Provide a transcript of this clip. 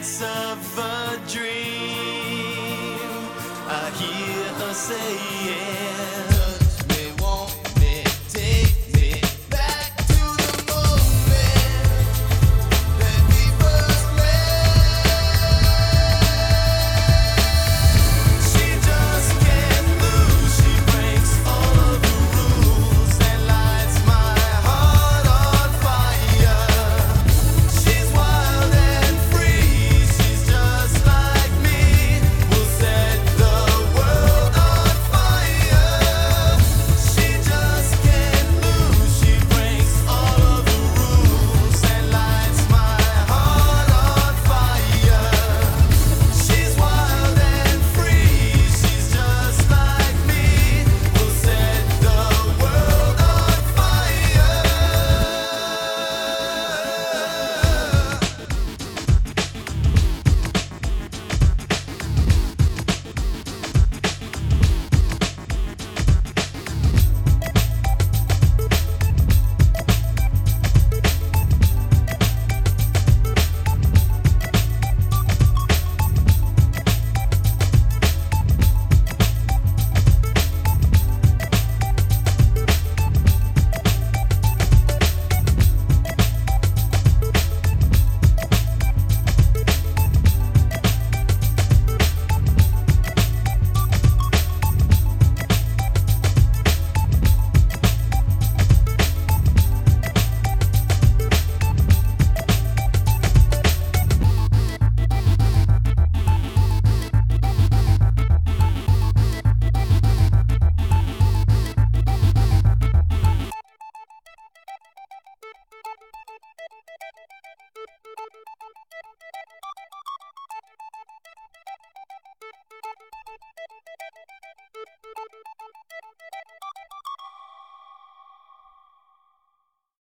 of a dream. I hear her saying.